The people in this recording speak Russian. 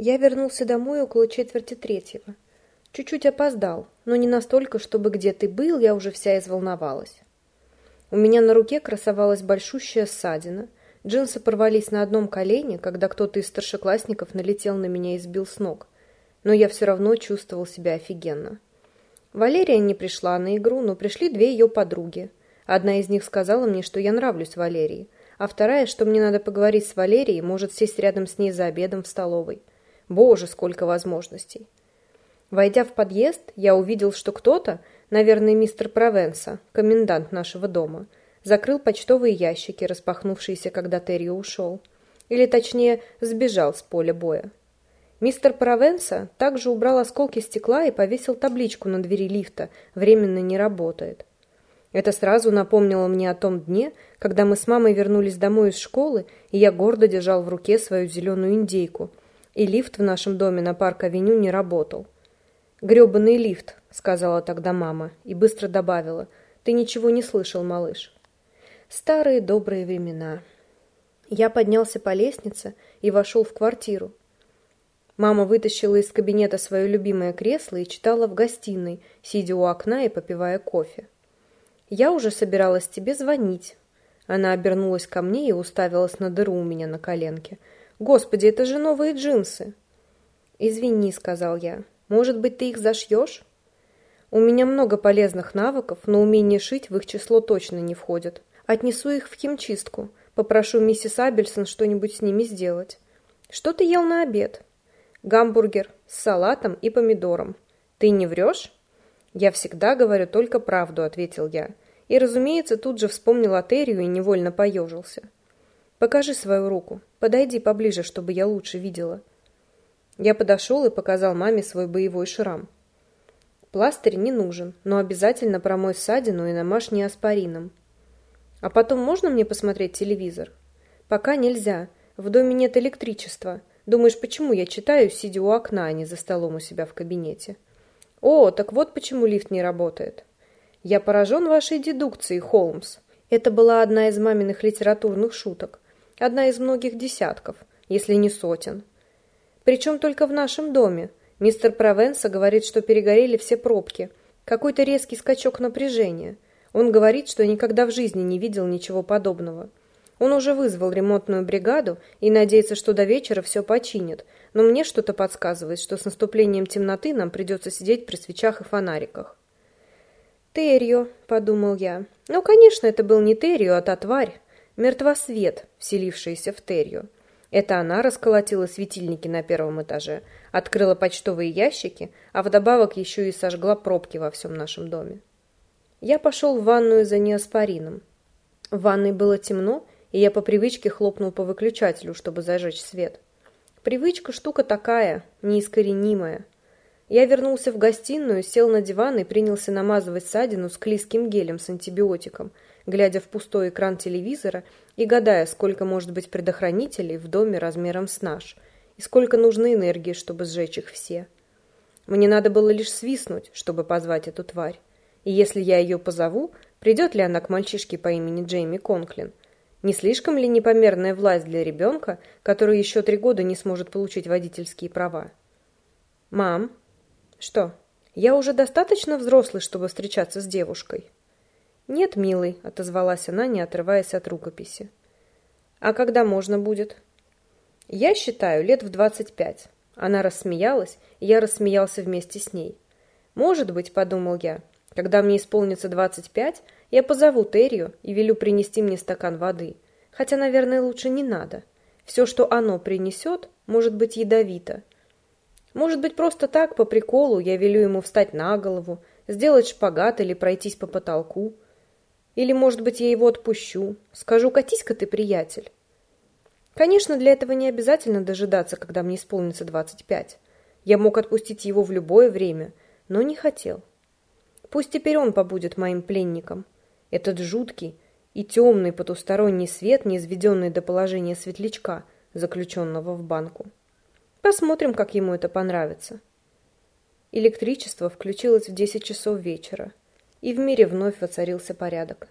Я вернулся домой около четверти третьего. Чуть-чуть опоздал, но не настолько, чтобы где ты был, я уже вся изволновалась. У меня на руке красовалась большущая ссадина. Джинсы порвались на одном колене, когда кто-то из старшеклассников налетел на меня и сбил с ног. Но я все равно чувствовал себя офигенно. Валерия не пришла на игру, но пришли две ее подруги. Одна из них сказала мне, что я нравлюсь Валерии, а вторая, что мне надо поговорить с Валерией, может сесть рядом с ней за обедом в столовой. Боже, сколько возможностей! Войдя в подъезд, я увидел, что кто-то, наверное, мистер Провенса, комендант нашего дома, закрыл почтовые ящики, распахнувшиеся, когда Террио ушел. Или, точнее, сбежал с поля боя. Мистер Провенса также убрал осколки стекла и повесил табличку на двери лифта «Временно не работает». Это сразу напомнило мне о том дне, когда мы с мамой вернулись домой из школы, и я гордо держал в руке свою зеленую индейку – и лифт в нашем доме на парк-авеню не работал. «Гребаный лифт», — сказала тогда мама, и быстро добавила. «Ты ничего не слышал, малыш». Старые добрые времена. Я поднялся по лестнице и вошел в квартиру. Мама вытащила из кабинета свое любимое кресло и читала в гостиной, сидя у окна и попивая кофе. «Я уже собиралась тебе звонить». Она обернулась ко мне и уставилась на дыру у меня на коленке — Господи, это же новые джинсы. Извини, сказал я. Может быть, ты их зашьешь? У меня много полезных навыков, но умение шить в их число точно не входит. Отнесу их в химчистку. Попрошу миссис Абельсон что-нибудь с ними сделать. Что ты ел на обед? Гамбургер с салатом и помидором. Ты не врешь? Я всегда говорю только правду, ответил я. И, разумеется, тут же вспомнил Атерию и невольно поежился. Покажи свою руку. Подойди поближе, чтобы я лучше видела. Я подошел и показал маме свой боевой шрам. Пластырь не нужен, но обязательно промой ссадину и намажь неоспорином. А потом можно мне посмотреть телевизор? Пока нельзя. В доме нет электричества. Думаешь, почему я читаю, сидя у окна, а не за столом у себя в кабинете? О, так вот почему лифт не работает. Я поражен вашей дедукцией, Холмс. Это была одна из маминых литературных шуток. Одна из многих десятков, если не сотен. Причем только в нашем доме. Мистер Провенса говорит, что перегорели все пробки. Какой-то резкий скачок напряжения. Он говорит, что никогда в жизни не видел ничего подобного. Он уже вызвал ремонтную бригаду и надеется, что до вечера все починит, но мне что-то подсказывает, что с наступлением темноты нам придется сидеть при свечах и фонариках. «Террио», — подумал я. «Ну, конечно, это был не Террио, а та тварь, Мертвосвет, вселившаяся в Терью. Это она расколотила светильники на первом этаже, открыла почтовые ящики, а вдобавок еще и сожгла пробки во всем нашем доме. Я пошел в ванную за неоспорином. В ванной было темно, и я по привычке хлопнул по выключателю, чтобы зажечь свет. Привычка штука такая, неискоренимая. Я вернулся в гостиную, сел на диван и принялся намазывать ссадину склизким гелем с антибиотиком – глядя в пустой экран телевизора и гадая, сколько может быть предохранителей в доме размером с наш, и сколько нужно энергии, чтобы сжечь их все. Мне надо было лишь свистнуть, чтобы позвать эту тварь. И если я ее позову, придет ли она к мальчишке по имени Джейми Конклин? Не слишком ли непомерная власть для ребенка, который еще три года не сможет получить водительские права? «Мам?» «Что? Я уже достаточно взрослый, чтобы встречаться с девушкой?» «Нет, милый», — отозвалась она, не отрываясь от рукописи. «А когда можно будет?» «Я считаю, лет в двадцать пять». Она рассмеялась, и я рассмеялся вместе с ней. «Может быть», — подумал я, — «когда мне исполнится двадцать пять, я позову Террию и велю принести мне стакан воды. Хотя, наверное, лучше не надо. Все, что оно принесет, может быть ядовито. Может быть, просто так, по приколу, я велю ему встать на голову, сделать шпагат или пройтись по потолку». Или, может быть, я его отпущу. Скажу, катись-ка ты, приятель. Конечно, для этого не обязательно дожидаться, когда мне исполнится двадцать пять. Я мог отпустить его в любое время, но не хотел. Пусть теперь он побудет моим пленником. Этот жуткий и темный потусторонний свет, не изведенный до положения светлячка, заключенного в банку. Посмотрим, как ему это понравится. Электричество включилось в десять часов вечера, и в мире вновь воцарился порядок.